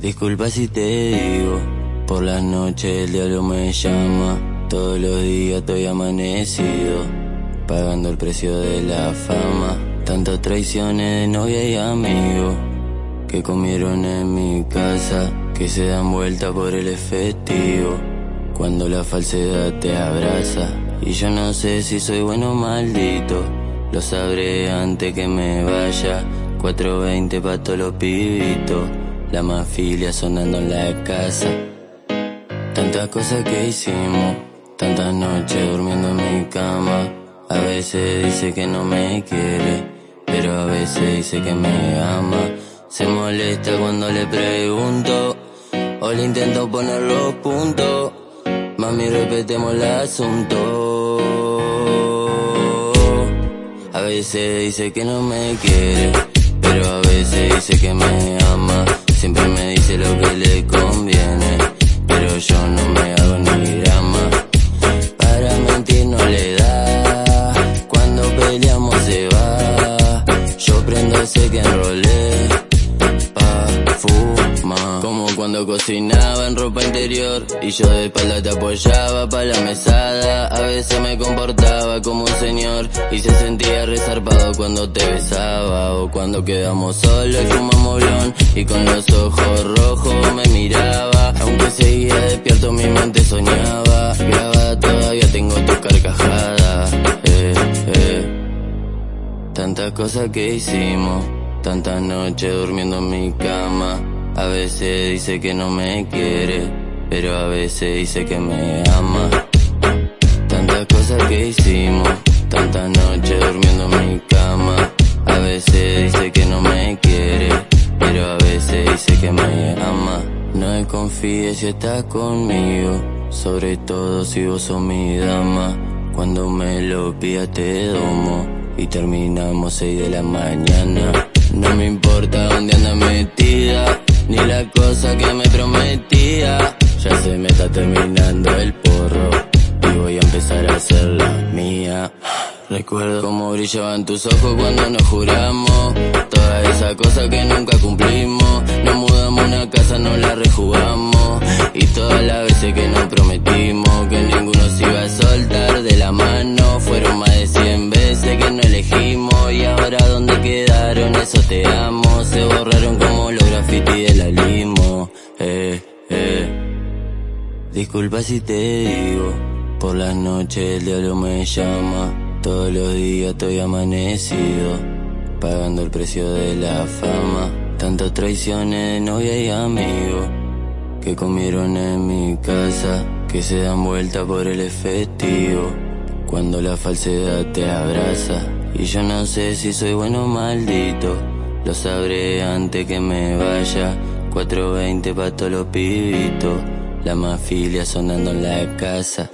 Disculpa si te digo, por las noches el diablo me llama. Todos los días estoy amanecido, pagando el precio de la fama. Tantas traiciones de novia y amigo, que comieron en mi casa, que se dan vuelta por el efectivo. Cuando la falsedad te abraza, y yo no sé si soy bueno o maldito, lo sabré antes que me vaya. 420 pa' todos los pibitos. La mafilia sonando en la casa. Tantas cosas que hicimos, tantas noches durmiendo en mi cama. A veces dice que no me quiere, pero a veces dice que me ama. Se molesta cuando le pregunto, o le intento poner los puntos. Mami, repetemos el asunto. A veces dice que no me quiere, pero a veces dice que me ama. Siempre me dice lo que le conviene, pero yo no me hago ni drama. Para mentir no le da, cuando peleamos se va. Yo prendo ese que cuando cocinaba en ropa interior y yo de espalda te apoyaba pa' la mesada. A veces me comportaba como un señor y se sentía resarpado cuando te besaba o cuando quedamos solos y fumamos blon y con los ojos rojos me miraba. Aunque seguía despierto mi mente soñaba. Grabada todavía tengo tu carcajada. Eh, eh. Tantas cosas que hicimos, tantas noches durmiendo en mi cama. A veces dice que no me quiere, pero a veces dice que me ama. Tantas cosas que hicimos, tantas noches durmiendo en mi cama. A veces dice que no me quiere, pero a veces dice que me ama. No confíes si estás conmigo, sobre todo si vos sos mi dama. Cuando me lo pidas te domo y terminamos seis de la mañana. No me importa dónde anda metida, ni la cosa que me prometía. Ya se me está terminando el porro y voy a empezar a hacer la mía. Recuerdo cómo brillaban tus ojos cuando nos juramos Toda esa cosa que nunca cumplimos Nos mudamos una casa, no la rejugamos Y todas las veces que nos prometimos Disculpa si te digo Por las noches el diablo me llama todos los días estoy amanecido, pagando el precio de la fama. Tantas traiciones de novia y amigo, que comieron en mi casa, que se dan vuelta por el efectivo. Cuando la falsedad te abraza, y yo no sé si soy bueno o maldito, lo sabré antes que me vaya. 420 pa' todos los pibitos, la mafilia sonando en la casa.